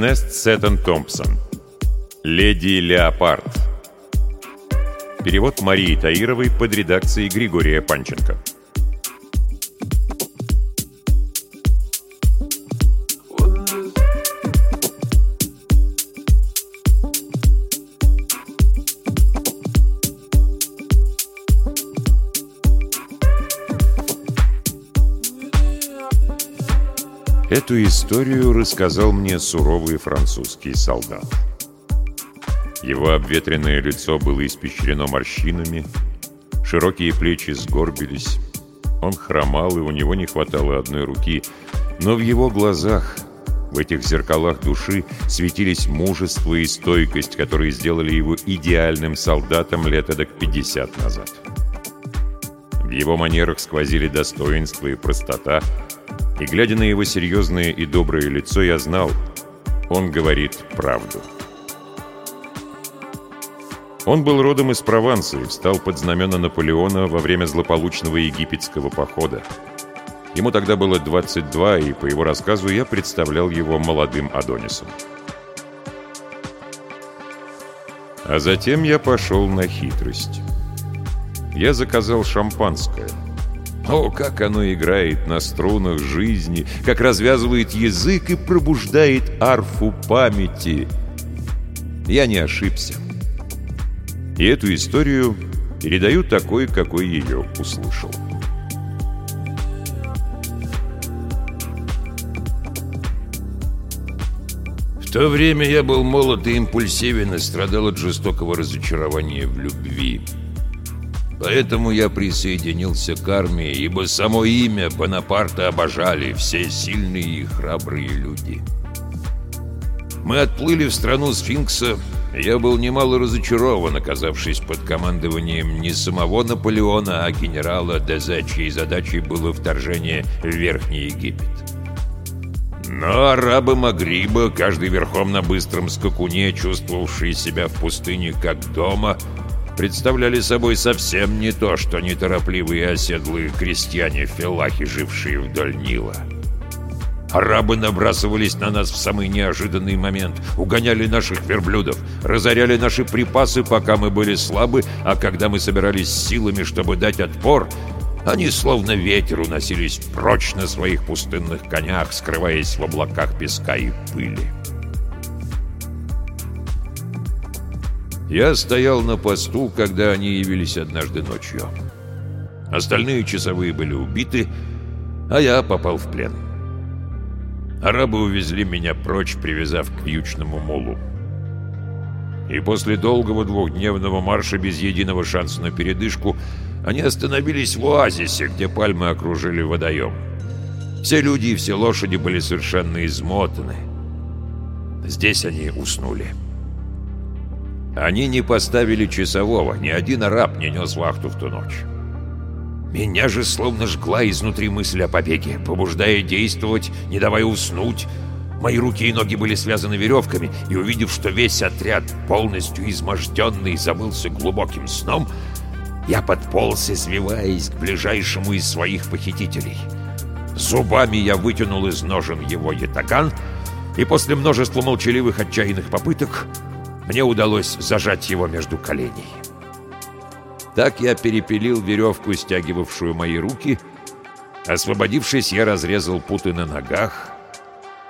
Эрнест Сеттон Томпсон. Леди Леопард. Перевод Марии Таировой под редакцией Григория Панченко. Эту историю рассказал мне суровый французский солдат. Его обветренное лицо было испещрено морщинами, широкие плечи сгорбились, он хромал, и у него не хватало одной руки, но в его глазах, в этих зеркалах души, светились мужество и стойкость, которые сделали его идеальным солдатом лет эдак 50 назад. В его манерах сквозили достоинство и простота, и, глядя на его серьезное и доброе лицо, я знал, он говорит правду. Он был родом из Прованса и встал под знамена Наполеона во время злополучного египетского похода. Ему тогда было 22, и по его рассказу я представлял его молодым Адонисом. А затем я пошел на хитрость. Я заказал шампанское – о, как оно играет на струнах жизни, как развязывает язык и пробуждает арфу памяти. Я не ошибся. И эту историю передаю такой, какой ее услышал. В то время я был молод и импульсивен и страдал от жестокого разочарования в любви. Поэтому я присоединился к армии, ибо само имя Бонапарта обожали все сильные и храбрые люди. Мы отплыли в страну сфинкса, я был немало разочарован, оказавшись под командованием не самого Наполеона, а генерала Дезе, чьей задачей было вторжение в Верхний Египет. Но арабы Магриба, каждый верхом на быстром скакуне, чувствовавший себя в пустыне как дома, представляли собой совсем не то, что неторопливые оседлые крестьяне филахи, жившие вдоль Нила. Арабы набрасывались на нас в самый неожиданный момент, угоняли наших верблюдов, разоряли наши припасы, пока мы были слабы, а когда мы собирались силами, чтобы дать отпор, они словно ветер уносились прочь на своих пустынных конях, скрываясь в облаках песка и пыли. Я стоял на посту, когда они явились однажды ночью. Остальные часовые были убиты, а я попал в плен. Арабы увезли меня прочь, привязав к вьючному молу. И после долгого двухдневного марша без единого шанса на передышку они остановились в оазисе, где пальмы окружили водоем. Все люди и все лошади были совершенно измотаны. Здесь они уснули. Они не поставили часового, ни один араб не нес вахту в ту ночь. Меня же словно жгла изнутри мысль о побеге, побуждая действовать, не давая уснуть. Мои руки и ноги были связаны веревками, и увидев, что весь отряд, полностью изможденный, забылся глубоким сном, я подполз, извиваясь к ближайшему из своих похитителей. Зубами я вытянул из ножен его ятаган, и после множества молчаливых отчаянных попыток мне удалось зажать его между коленей. Так я перепилил веревку, стягивавшую мои руки. Освободившись, я разрезал путы на ногах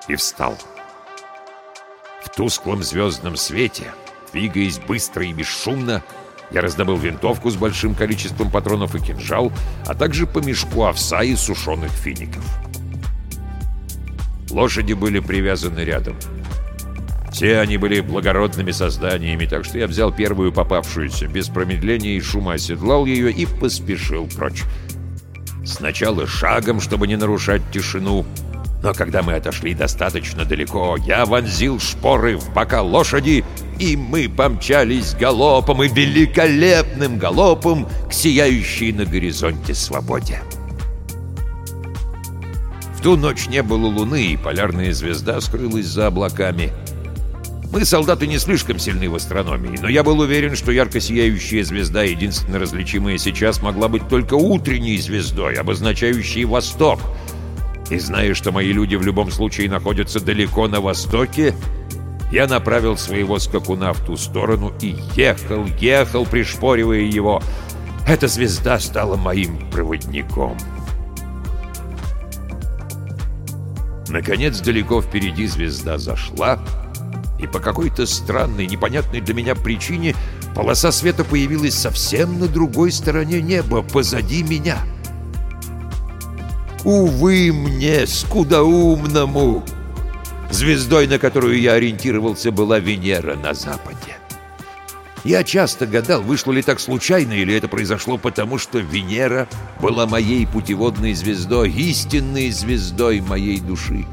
и встал. В тусклом звездном свете, двигаясь быстро и бесшумно, я раздобыл винтовку с большим количеством патронов и кинжал, а также по мешку овса и сушеных фиников. Лошади были привязаны рядом — все они были благородными созданиями, так что я взял первую попавшуюся, без промедления и шума оседлал ее и поспешил прочь. Сначала шагом, чтобы не нарушать тишину, но когда мы отошли достаточно далеко, я вонзил шпоры в бока лошади, и мы помчались галопом и великолепным галопом к сияющей на горизонте свободе. В ту ночь не было луны, и полярная звезда скрылась за облаками — мы, солдаты, не слишком сильны в астрономии, но я был уверен, что ярко сияющая звезда, единственно различимая сейчас, могла быть только утренней звездой, обозначающей восток. И зная, что мои люди в любом случае находятся далеко на востоке, я направил своего скакуна в ту сторону и ехал, ехал, пришпоривая его. Эта звезда стала моим проводником. Наконец, далеко впереди звезда зашла, и по какой-то странной, непонятной для меня причине полоса света появилась совсем на другой стороне неба, позади меня. Увы мне, скудоумному! Звездой, на которую я ориентировался, была Венера на западе. Я часто гадал, вышло ли так случайно, или это произошло потому, что Венера была моей путеводной звездой, истинной звездой моей души.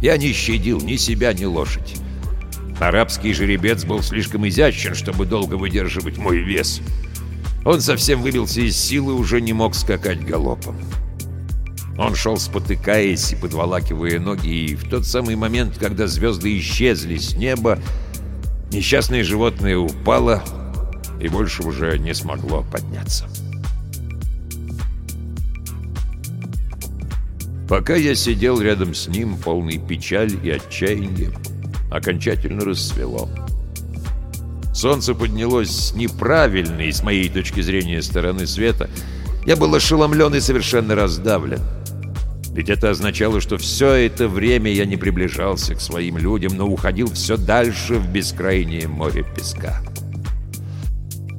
Я не щадил ни себя, ни лошадь. Арабский жеребец был слишком изящен, чтобы долго выдерживать мой вес. Он совсем выбился из силы и уже не мог скакать галопом. Он шел спотыкаясь и подволакивая ноги, и в тот самый момент, когда звезды исчезли с неба, несчастное животное упало и больше уже не смогло подняться. Пока я сидел рядом с ним, полный печаль и отчаяния, окончательно рассвело. Солнце поднялось с неправильной, с моей точки зрения, стороны света. Я был ошеломлен и совершенно раздавлен. Ведь это означало, что все это время я не приближался к своим людям, но уходил все дальше в бескрайнее море песка.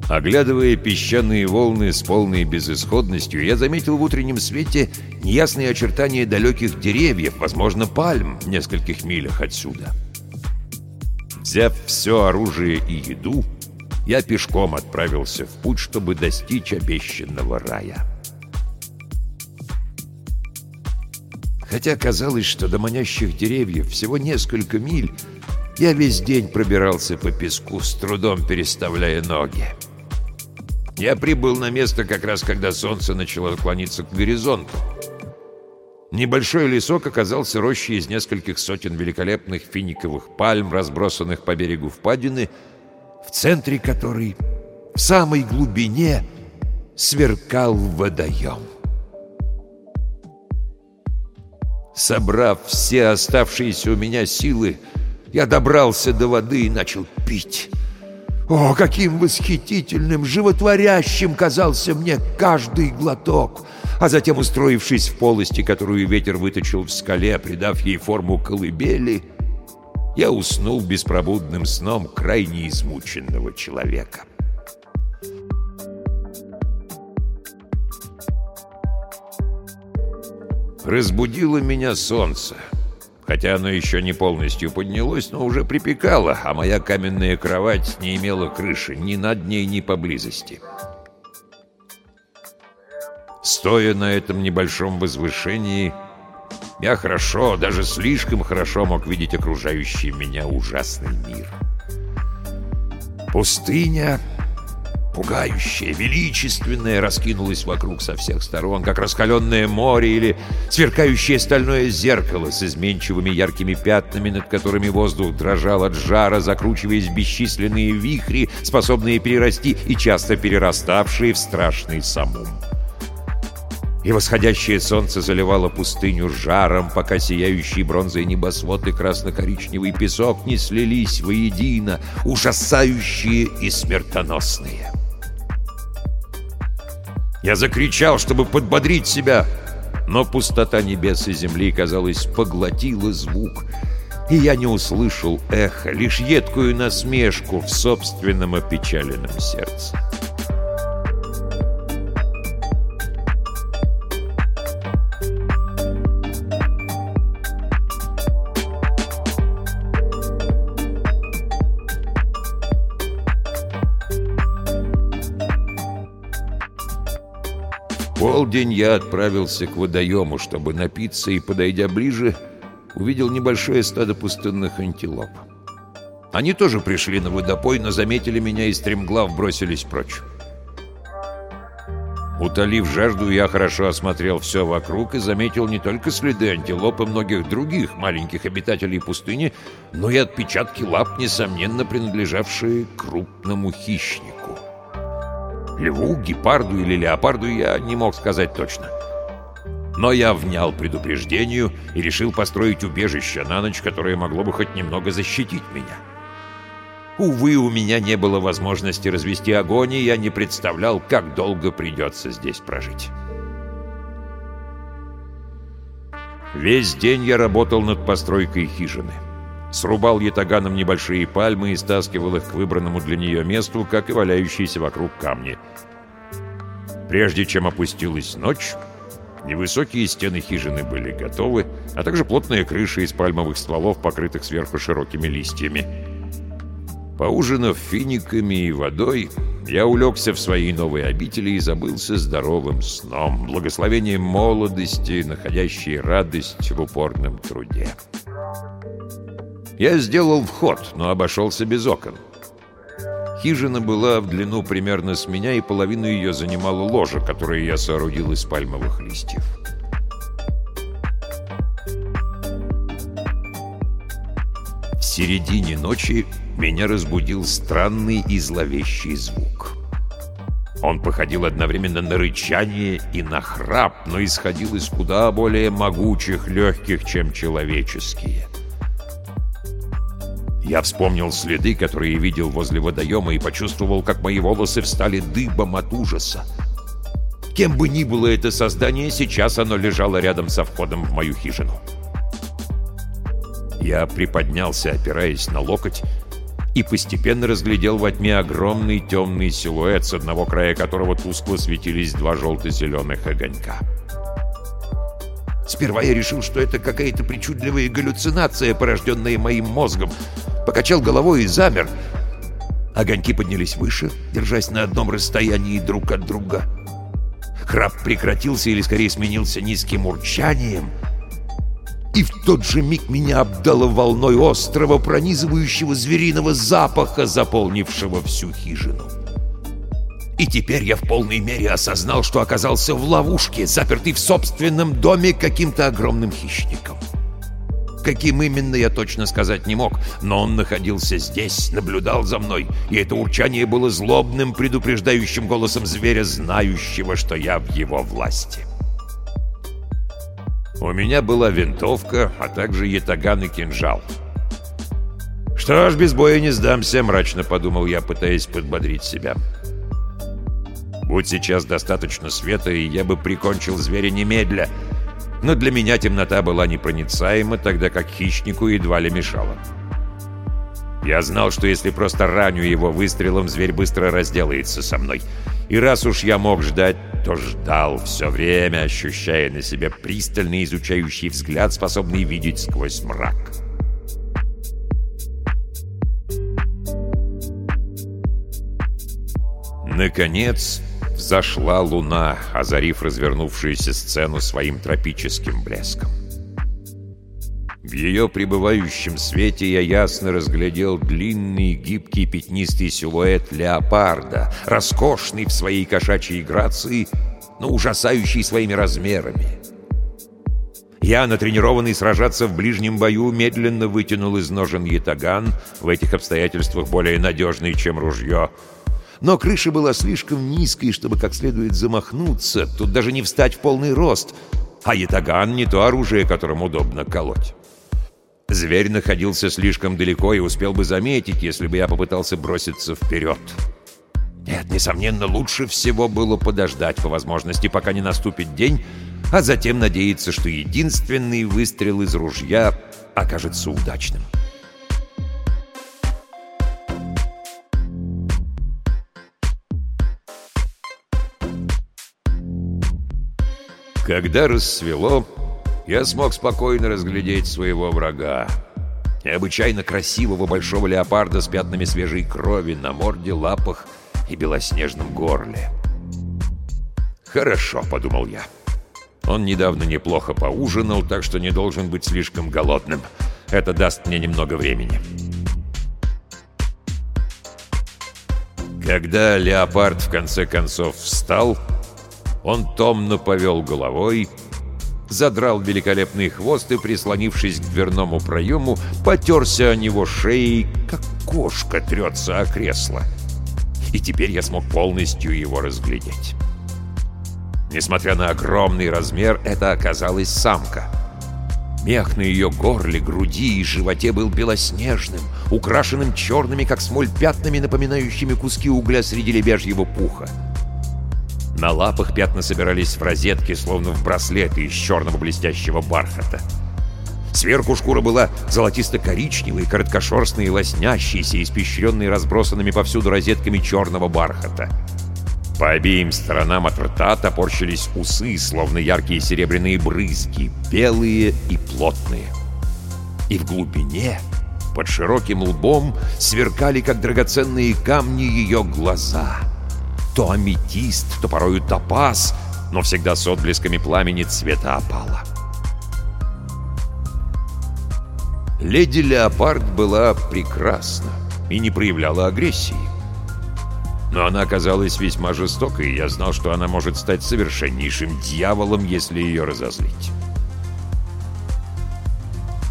Оглядывая песчаные волны с полной безысходностью, я заметил в утреннем свете неясные очертания далеких деревьев, возможно, пальм в нескольких милях отсюда. Взяв все оружие и еду, я пешком отправился в путь, чтобы достичь обещанного рая. Хотя казалось, что до манящих деревьев всего несколько миль, я весь день пробирался по песку, с трудом переставляя ноги. Я прибыл на место как раз, когда солнце начало клониться к горизонту. Небольшой лесок оказался рощей из нескольких сотен великолепных финиковых пальм, разбросанных по берегу впадины, в центре которой, в самой глубине, сверкал водоем. Собрав все оставшиеся у меня силы, я добрался до воды и начал пить. О, каким восхитительным, животворящим казался мне каждый глоток! А затем, устроившись в полости, которую ветер выточил в скале, придав ей форму колыбели, я уснул беспробудным сном крайне измученного человека. Разбудило меня солнце. Хотя оно еще не полностью поднялось, но уже припекало, а моя каменная кровать не имела крыши ни над ней, ни поблизости. Стоя на этом небольшом возвышении, я хорошо, даже слишком хорошо мог видеть окружающий меня ужасный мир. Пустыня пугающее, величественное раскинулось вокруг со всех сторон, как раскаленное море или сверкающее стальное зеркало с изменчивыми яркими пятнами, над которыми воздух дрожал от жара, закручиваясь в бесчисленные вихри, способные перерасти и часто перераставшие в страшный самум. И восходящее солнце заливало пустыню жаром, пока сияющий бронзой небосвод и красно-коричневый песок не слились воедино, ужасающие и смертоносные. Я закричал, чтобы подбодрить себя, но пустота небес и земли, казалось, поглотила звук, и я не услышал эхо, лишь едкую насмешку в собственном опечаленном сердце. Полдень я отправился к водоему, чтобы напиться, и, подойдя ближе, увидел небольшое стадо пустынных антилоп. Они тоже пришли на водопой, но заметили меня и стремглав бросились прочь. Утолив жажду, я хорошо осмотрел все вокруг и заметил не только следы антилоп и многих других маленьких обитателей пустыни, но и отпечатки лап, несомненно принадлежавшие крупному хищнику. Льву, гепарду или леопарду я не мог сказать точно. Но я внял предупреждению и решил построить убежище на ночь, которое могло бы хоть немного защитить меня. Увы, у меня не было возможности развести огонь, и я не представлял, как долго придется здесь прожить. Весь день я работал над постройкой хижины. Срубал ятаганом небольшие пальмы и стаскивал их к выбранному для нее месту, как и валяющиеся вокруг камни. Прежде чем опустилась ночь, невысокие стены хижины были готовы, а также плотная крыша из пальмовых стволов, покрытых сверху широкими листьями. Поужинав финиками и водой, я улегся в свои новые обители и забылся здоровым сном, благословением молодости, находящей радость в упорном труде. Я сделал вход, но обошелся без окон. Хижина была в длину примерно с меня, и половину ее занимала ложа, которую я соорудил из пальмовых листьев. В середине ночи меня разбудил странный и зловещий звук. Он походил одновременно на рычание и на храп, но исходил из куда более могучих легких, чем человеческие. Я вспомнил следы, которые видел возле водоема, и почувствовал, как мои волосы встали дыбом от ужаса. Кем бы ни было это создание, сейчас оно лежало рядом со входом в мою хижину. Я приподнялся, опираясь на локоть, и постепенно разглядел во тьме огромный темный силуэт, с одного края которого тускло светились два желто-зеленых огонька. Сперва я решил, что это какая-то причудливая галлюцинация, порожденная моим мозгом. Покачал головой и замер. Огоньки поднялись выше, держась на одном расстоянии друг от друга. Храп прекратился или скорее сменился низким урчанием — и в тот же миг меня обдало волной острого, пронизывающего звериного запаха, заполнившего всю хижину. И теперь я в полной мере осознал, что оказался в ловушке, запертый в собственном доме каким-то огромным хищником. Каким именно, я точно сказать не мог, но он находился здесь, наблюдал за мной, и это урчание было злобным, предупреждающим голосом зверя, знающего, что я в его власти. У меня была винтовка, а также ятаган и кинжал. «Что ж, без боя не сдамся», — мрачно подумал я, пытаясь подбодрить себя. «Будь сейчас достаточно света, и я бы прикончил зверя немедля. Но для меня темнота была непроницаема, тогда как хищнику едва ли мешала. Я знал, что если просто раню его выстрелом, зверь быстро разделается со мной. И раз уж я мог ждать, то ждал все время, ощущая на себе пристальный изучающий взгляд, способный видеть сквозь мрак. Наконец, взошла луна, озарив развернувшуюся сцену своим тропическим блеском. В ее пребывающем свете я ясно разглядел длинный, гибкий, пятнистый силуэт леопарда, роскошный в своей кошачьей грации, но ужасающий своими размерами. Я, натренированный сражаться в ближнем бою, медленно вытянул из ножен ятаган, в этих обстоятельствах более надежный, чем ружье. Но крыша была слишком низкой, чтобы как следует замахнуться, тут даже не встать в полный рост, а ятаган — не то оружие, которым удобно колоть. Зверь находился слишком далеко и успел бы заметить, если бы я попытался броситься вперед. Нет, несомненно, лучше всего было подождать по возможности, пока не наступит день, а затем надеяться, что единственный выстрел из ружья окажется удачным. Когда рассвело, я смог спокойно разглядеть своего врага. Необычайно красивого большого леопарда с пятнами свежей крови на морде, лапах и белоснежном горле. «Хорошо», — подумал я. Он недавно неплохо поужинал, так что не должен быть слишком голодным. Это даст мне немного времени. Когда леопард в конце концов встал, он томно повел головой задрал великолепный хвост и, прислонившись к дверному проему, потерся о него шеей, как кошка трется о кресло. И теперь я смог полностью его разглядеть. Несмотря на огромный размер, это оказалась самка. Мех на ее горле, груди и животе был белоснежным, украшенным черными, как смоль, пятнами, напоминающими куски угля среди лебяжьего пуха. На лапах пятна собирались в розетки, словно в браслеты из черного блестящего бархата. Сверху шкура была золотисто-коричневой, короткошерстной лоснящейся, испещренной разбросанными повсюду розетками черного бархата. По обеим сторонам от рта топорщились усы, словно яркие серебряные брызги, белые и плотные. И в глубине, под широким лбом, сверкали, как драгоценные камни, ее глаза. То аметист, то порою топаз, но всегда с отблесками пламени цвета опала. Леди Леопард была прекрасна и не проявляла агрессии. Но она оказалась весьма жестокой, и я знал, что она может стать совершеннейшим дьяволом, если ее разозлить.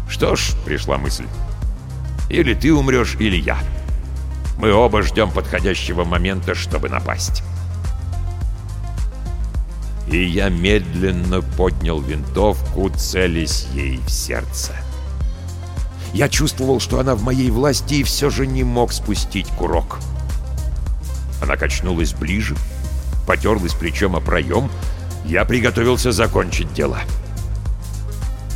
«Что ж», — пришла мысль, — «или ты умрешь, или я. Мы оба ждем подходящего момента, чтобы напасть». И я медленно поднял винтовку, целясь ей в сердце. Я чувствовал, что она в моей власти, и все же не мог спустить курок. Она качнулась ближе, потерлась плечом о проем. Я приготовился закончить дело.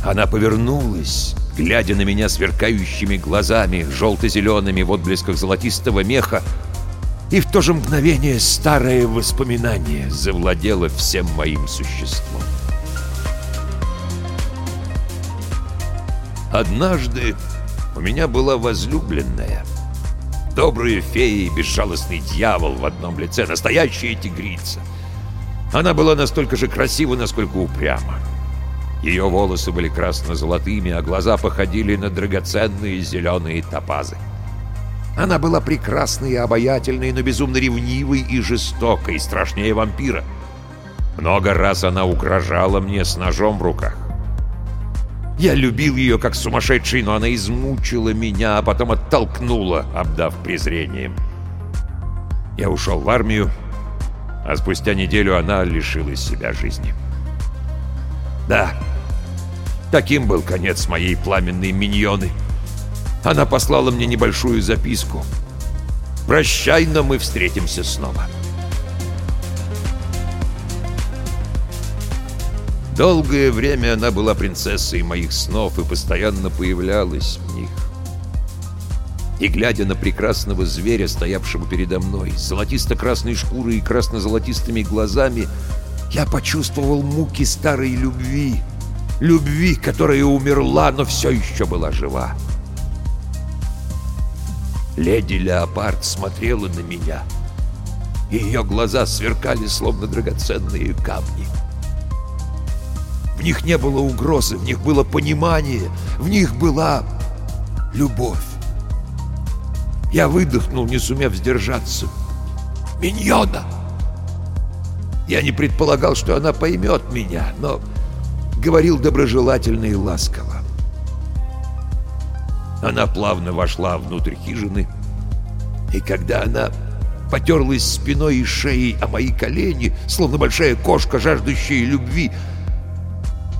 Она повернулась, глядя на меня сверкающими глазами, желто-зелеными в отблесках золотистого меха, и в то же мгновение старое воспоминание завладело всем моим существом. Однажды у меня была возлюбленная. Добрая фея и безжалостный дьявол в одном лице, настоящая тигрица. Она была настолько же красива, насколько упряма. Ее волосы были красно-золотыми, а глаза походили на драгоценные зеленые топазы. Она была прекрасной и обаятельной, но безумно ревнивой и жестокой, страшнее вампира. Много раз она угрожала мне с ножом в руках. Я любил ее как сумасшедший, но она измучила меня, а потом оттолкнула, обдав презрением. Я ушел в армию, а спустя неделю она лишилась себя жизни. Да, таким был конец моей пламенной миньоны. Она послала мне небольшую записку. «Прощай, но мы встретимся снова». Долгое время она была принцессой моих снов и постоянно появлялась в них. И глядя на прекрасного зверя, стоявшего передо мной, с золотисто-красной шкурой и красно-золотистыми глазами, я почувствовал муки старой любви. Любви, которая умерла, но все еще была жива. Леди Леопард смотрела на меня, ее глаза сверкали, словно драгоценные камни. В них не было угрозы, в них было понимание, в них была любовь. Я выдохнул, не сумев сдержаться. «Миньона!» Я не предполагал, что она поймет меня, но говорил доброжелательно и ласково. Она плавно вошла внутрь хижины, и когда она потерлась спиной и шеей о мои колени, словно большая кошка, жаждущая любви,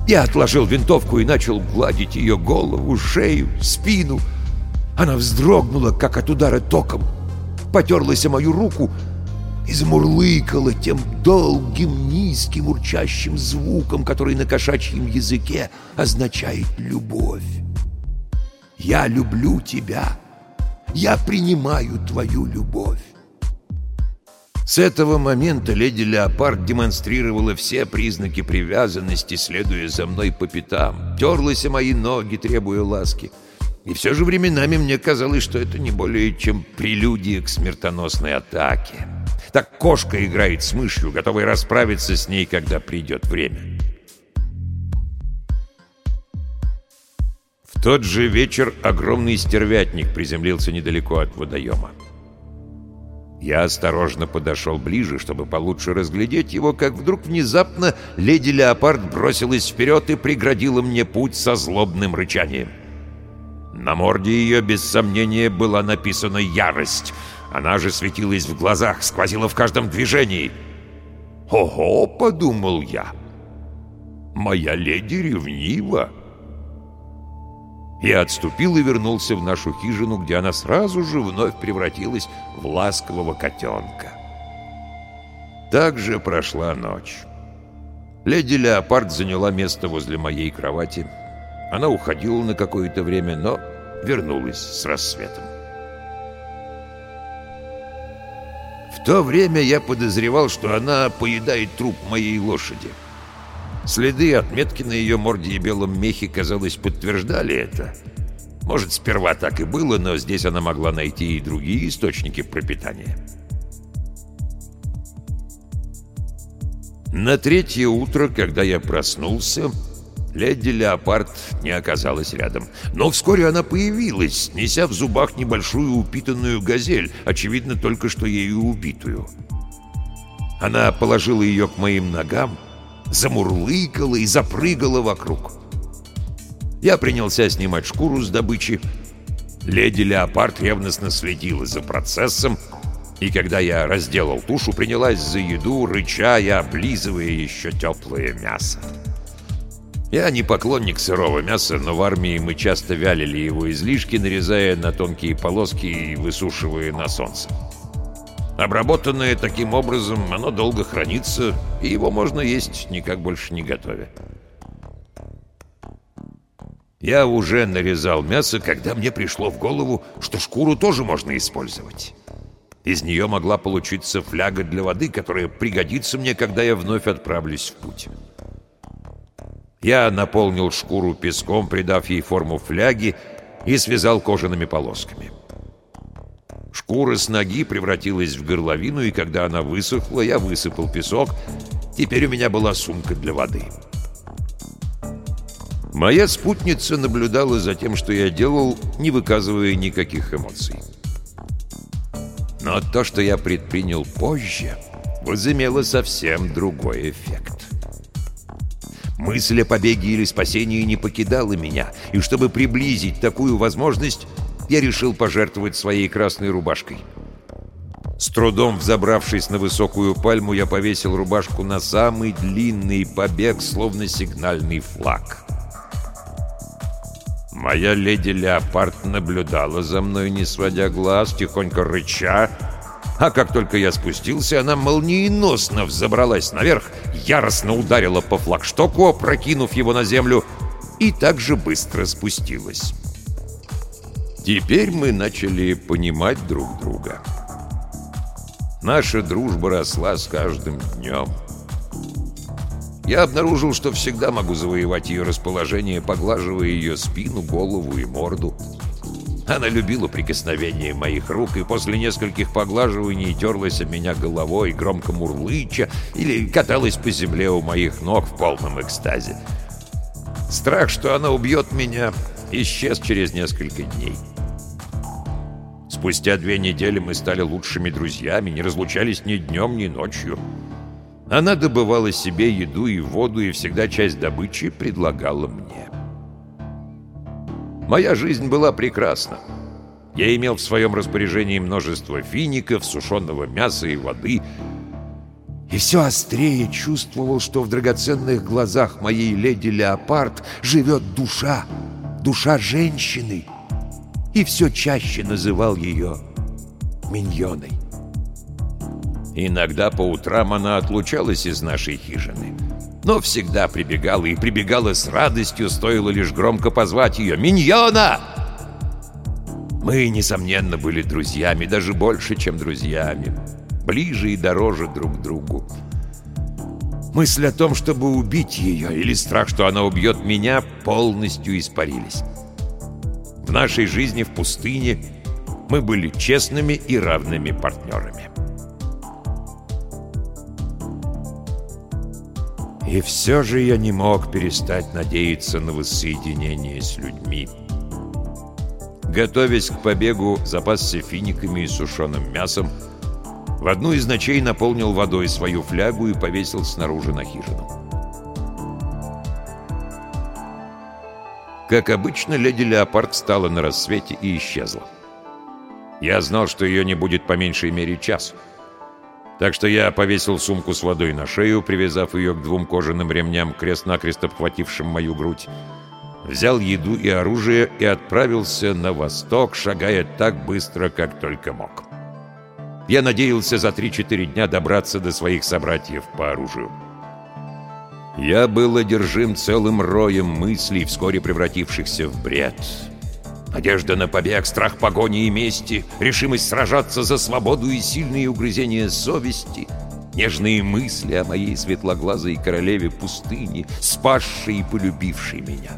я отложил винтовку и начал гладить ее голову, шею, спину. Она вздрогнула, как от удара током, потерлась о мою руку и замурлыкала тем долгим, низким, урчащим звуком, который на кошачьем языке означает «любовь». «Я люблю тебя. Я принимаю твою любовь. С этого момента леди Леопард демонстрировала все признаки привязанности, следуя за мной по пятам. Терлась о мои ноги, требуя ласки. И все же временами мне казалось, что это не более чем прелюдия к смертоносной атаке. Так кошка играет с мышью, готовой расправиться с ней, когда придет время. В тот же вечер огромный стервятник приземлился недалеко от водоема. Я осторожно подошел ближе, чтобы получше разглядеть его, как вдруг внезапно леди Леопард бросилась вперед и преградила мне путь со злобным рычанием. На морде ее, без сомнения, была написана «Ярость». Она же светилась в глазах, сквозила в каждом движении. «Ого!» — подумал я. «Моя леди ревнива!» Я отступил и вернулся в нашу хижину, где она сразу же вновь превратилась в ласкового котенка. Так же прошла ночь. Леди Леопард заняла место возле моей кровати. Она уходила на какое-то время, но вернулась с рассветом. То время я подозревал, что она поедает труп моей лошади. Следы отметки на ее морде и белом мехе, казалось, подтверждали это. Может, сперва так и было, но здесь она могла найти и другие источники пропитания. На третье утро, когда я проснулся, леди Леопард не оказалась рядом. Но вскоре она появилась, неся в зубах небольшую упитанную газель, очевидно, только что ею убитую. Она положила ее к моим ногам, замурлыкала и запрыгала вокруг. Я принялся снимать шкуру с добычи. Леди Леопард ревностно следила за процессом, и когда я разделал тушу, принялась за еду, рыча и облизывая еще теплое мясо. Я не поклонник сырого мяса, но в армии мы часто вялили его излишки, нарезая на тонкие полоски и высушивая на солнце. Обработанное таким образом, оно долго хранится, и его можно есть, никак больше не готовя. Я уже нарезал мясо, когда мне пришло в голову, что шкуру тоже можно использовать. Из нее могла получиться фляга для воды, которая пригодится мне, когда я вновь отправлюсь в путь. Я наполнил шкуру песком, придав ей форму фляги, и связал кожаными полосками. Шкура с ноги превратилась в горловину, и когда она высохла, я высыпал песок. Теперь у меня была сумка для воды. Моя спутница наблюдала за тем, что я делал, не выказывая никаких эмоций. Но то, что я предпринял позже, возымело совсем другой эффект. Мысль о побеге или спасении не покидала меня, и чтобы приблизить такую возможность, я решил пожертвовать своей красной рубашкой. С трудом взобравшись на высокую пальму, я повесил рубашку на самый длинный побег, словно сигнальный флаг. Моя леди Леопард наблюдала за мной, не сводя глаз, тихонько рыча, а как только я спустился, она молниеносно взобралась наверх, яростно ударила по флагштоку, опрокинув его на землю, и также быстро спустилась. Теперь мы начали понимать друг друга. Наша дружба росла с каждым днем. Я обнаружил, что всегда могу завоевать ее расположение, поглаживая ее спину, голову и морду. Она любила прикосновение моих рук и после нескольких поглаживаний терлась о меня головой, громко мурлыча или каталась по земле у моих ног в полном экстазе. Страх, что она убьет меня, исчез через несколько дней. Спустя две недели мы стали лучшими друзьями, не разлучались ни днем, ни ночью. Она добывала себе еду и воду, и всегда часть добычи предлагала мне. Моя жизнь была прекрасна. Я имел в своем распоряжении множество фиников, сушеного мяса и воды, и все острее чувствовал, что в драгоценных глазах моей леди Леопард живет душа, душа женщины — и все чаще называл ее миньоной. Иногда по утрам она отлучалась из нашей хижины, но всегда прибегала и прибегала с радостью, стоило лишь громко позвать ее «Миньона!». Мы, несомненно, были друзьями, даже больше, чем друзьями, ближе и дороже друг другу. Мысль о том, чтобы убить ее, или страх, что она убьет меня, полностью испарились. В нашей жизни в пустыне мы были честными и равными партнерами. И все же я не мог перестать надеяться на воссоединение с людьми. Готовясь к побегу, запасся финиками и сушеным мясом, в одну из ночей наполнил водой свою флягу и повесил снаружи на хижину. Как обычно, леди Леопард встала на рассвете и исчезла. Я знал, что ее не будет по меньшей мере часу. Так что я повесил сумку с водой на шею, привязав ее к двум кожаным ремням, крест-накрест обхватившим мою грудь. Взял еду и оружие и отправился на восток, шагая так быстро, как только мог. Я надеялся за 3-4 дня добраться до своих собратьев по оружию. Я был одержим целым роем мыслей, вскоре превратившихся в бред. Надежда на побег, страх погони и мести, решимость сражаться за свободу и сильные угрызения совести, нежные мысли о моей светлоглазой королеве пустыни, спасшей и полюбившей меня.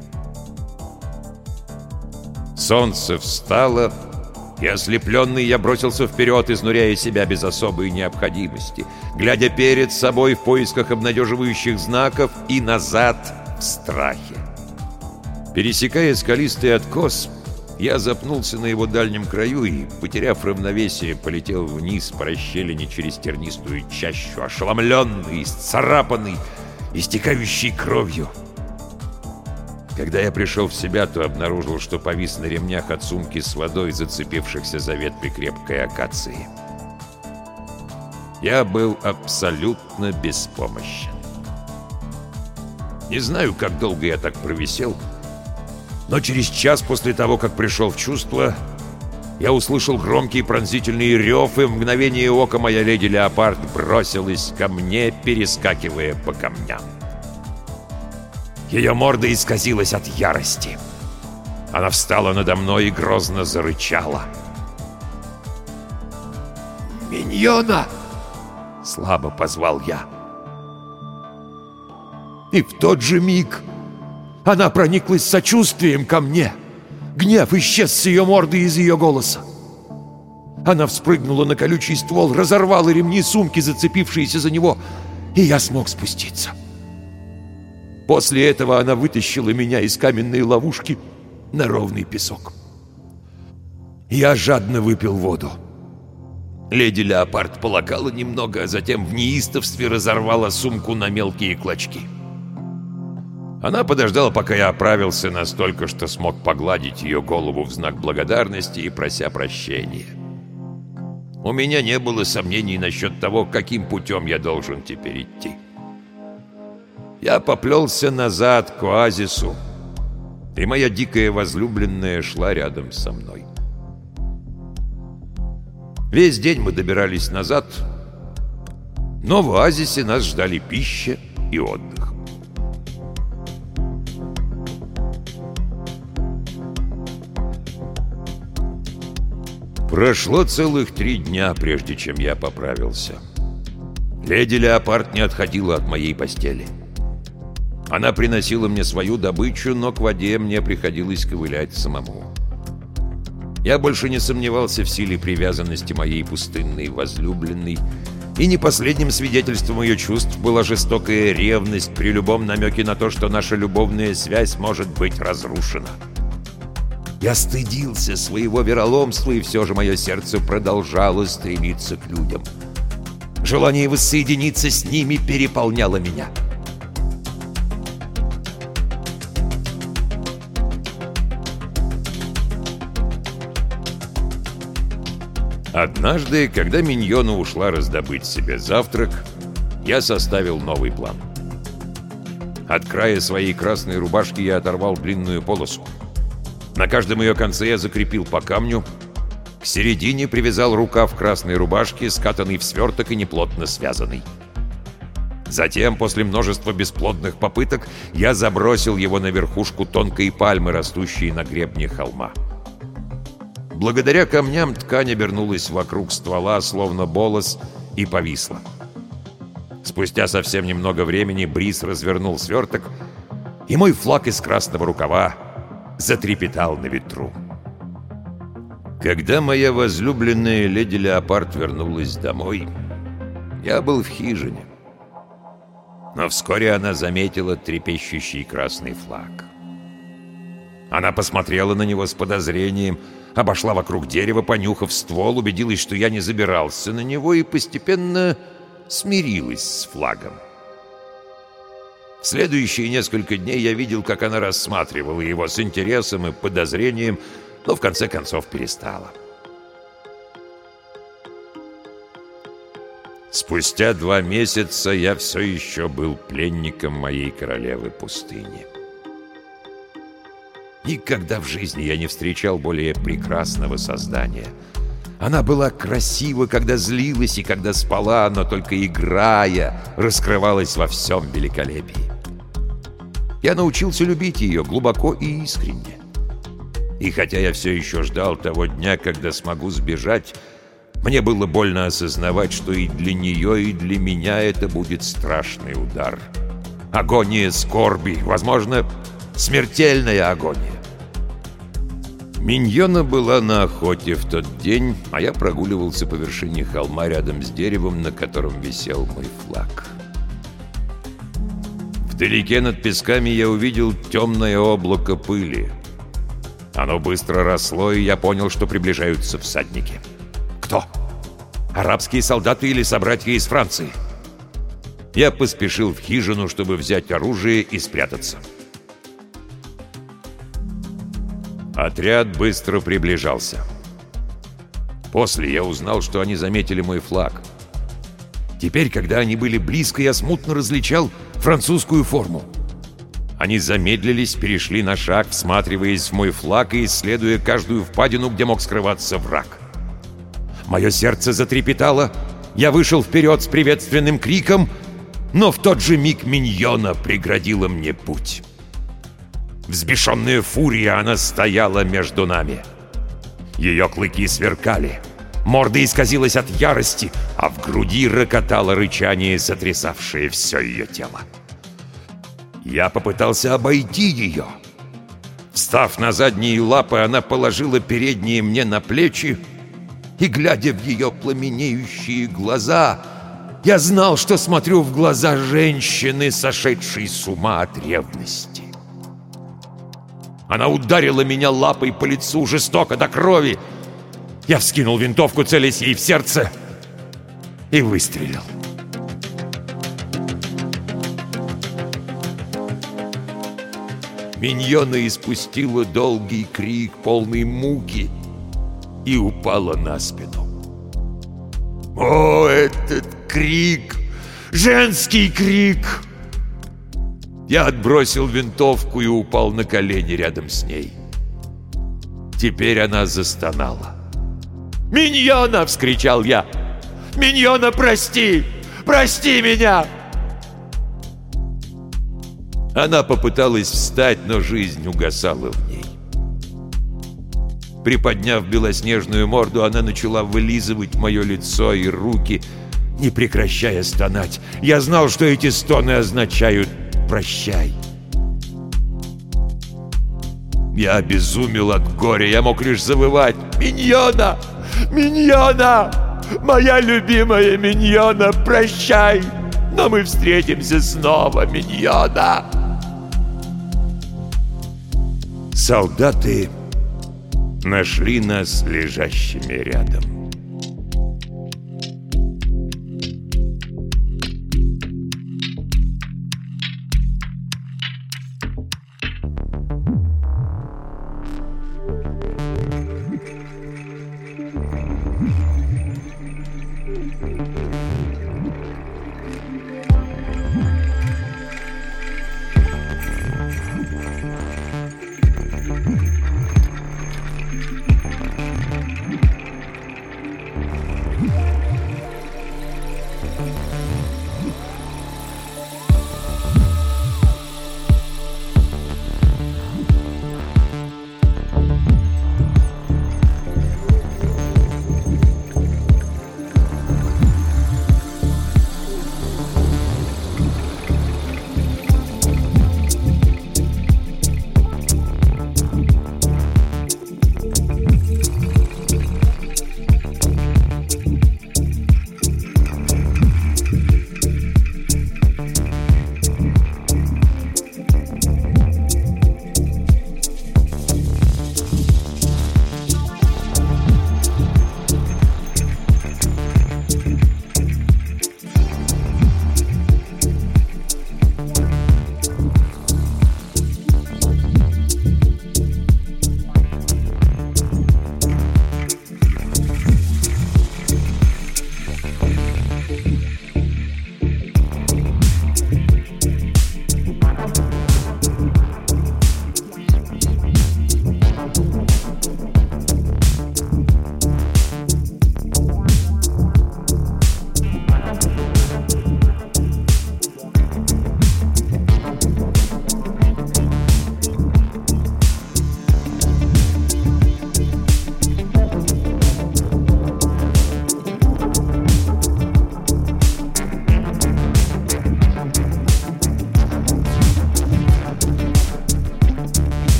Солнце встало, и ослепленный я бросился вперед, изнуряя себя без особой необходимости, глядя перед собой в поисках обнадеживающих знаков и назад в страхе. Пересекая скалистый откос, я запнулся на его дальнем краю и, потеряв равновесие, полетел вниз по расщелине через тернистую чащу, ошеломленный, исцарапанный, истекающий кровью. Когда я пришел в себя, то обнаружил, что повис на ремнях от сумки с водой, зацепившихся за ветви крепкой акации. Я был абсолютно беспомощен. Не знаю, как долго я так провисел, но через час после того, как пришел в чувство, я услышал громкий пронзительный рев, и в мгновение ока моя леди Леопард бросилась ко мне, перескакивая по камням. Ее морда исказилась от ярости. Она встала надо мной и грозно зарычала. «Миньона!» — слабо позвал я. И в тот же миг она прониклась сочувствием ко мне. Гнев исчез с ее морды из ее голоса. Она вспрыгнула на колючий ствол, разорвала ремни сумки, зацепившиеся за него, и я смог спуститься. — После этого она вытащила меня из каменной ловушки на ровный песок. Я жадно выпил воду. Леди Леопард полагала немного, а затем в неистовстве разорвала сумку на мелкие клочки. Она подождала, пока я оправился настолько, что смог погладить ее голову в знак благодарности и прося прощения. У меня не было сомнений насчет того, каким путем я должен теперь идти. Я поплелся назад к оазису, и моя дикая возлюбленная шла рядом со мной. Весь день мы добирались назад, но в оазисе нас ждали пища и отдых. Прошло целых три дня, прежде чем я поправился. Леди Леопард не отходила от моей постели. Она приносила мне свою добычу, но к воде мне приходилось ковылять самому. Я больше не сомневался в силе привязанности моей пустынной возлюбленной, и не последним свидетельством ее чувств была жестокая ревность при любом намеке на то, что наша любовная связь может быть разрушена. Я стыдился своего вероломства, и все же мое сердце продолжало стремиться к людям. Желание воссоединиться с ними переполняло меня — Однажды, когда Миньона ушла раздобыть себе завтрак, я составил новый план. От края своей красной рубашки я оторвал длинную полосу. На каждом ее конце я закрепил по камню. К середине привязал рукав красной рубашки, скатанный в сверток и неплотно связанный. Затем, после множества бесплодных попыток, я забросил его на верхушку тонкой пальмы, растущей на гребне холма. Благодаря камням ткань обернулась вокруг ствола, словно болос, и повисла. Спустя совсем немного времени Брис развернул сверток, и мой флаг из красного рукава затрепетал на ветру. Когда моя возлюбленная леди Леопард вернулась домой, я был в хижине. Но вскоре она заметила трепещущий красный флаг. Она посмотрела на него с подозрением — обошла вокруг дерева, понюхав ствол, убедилась, что я не забирался на него и постепенно смирилась с флагом. В следующие несколько дней я видел, как она рассматривала его с интересом и подозрением, но в конце концов перестала. Спустя два месяца я все еще был пленником моей королевы пустыни. Никогда в жизни я не встречал более прекрасного создания. Она была красива, когда злилась и когда спала, но только играя, раскрывалась во всем великолепии. Я научился любить ее глубоко и искренне. И хотя я все еще ждал того дня, когда смогу сбежать, мне было больно осознавать, что и для нее, и для меня это будет страшный удар. Агония скорби, возможно, смертельная агония. Миньона была на охоте в тот день, а я прогуливался по вершине холма рядом с деревом, на котором висел мой флаг. Вдалеке над песками я увидел темное облако пыли. Оно быстро росло, и я понял, что приближаются всадники. Кто? Арабские солдаты или собратья из Франции? Я поспешил в хижину, чтобы взять оружие и спрятаться. Отряд быстро приближался. После я узнал, что они заметили мой флаг. Теперь, когда они были близко, я смутно различал французскую форму. Они замедлились, перешли на шаг, всматриваясь в мой флаг и исследуя каждую впадину, где мог скрываться враг. Мое сердце затрепетало, я вышел вперед с приветственным криком, но в тот же миг миньона преградила мне путь. Взбешенная фурия, она стояла между нами. Ее клыки сверкали, морда исказилась от ярости, а в груди рокотало рычание, сотрясавшее все ее тело. Я попытался обойти ее. Встав на задние лапы, она положила передние мне на плечи, и, глядя в ее пламенеющие глаза, я знал, что смотрю в глаза женщины, сошедшей с ума от ревности. Она ударила меня лапой по лицу жестоко до крови. Я вскинул винтовку, целясь ей в сердце, и выстрелил. Миньона испустила долгий крик, полный муки, и упала на спину. О, этот крик! Женский крик! Я отбросил винтовку и упал на колени рядом с ней. Теперь она застонала. «Миньона!» — вскричал я. «Миньона, прости! Прости меня!» Она попыталась встать, но жизнь угасала в ней. Приподняв белоснежную морду, она начала вылизывать мое лицо и руки, не прекращая стонать. Я знал, что эти стоны означают «прощай». Я обезумел от горя, я мог лишь завывать «Миньона! Миньона! Моя любимая Миньона, прощай! Но мы встретимся снова, Миньона!» Солдаты нашли нас лежащими рядом.